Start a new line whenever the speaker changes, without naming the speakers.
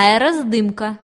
аэроздымка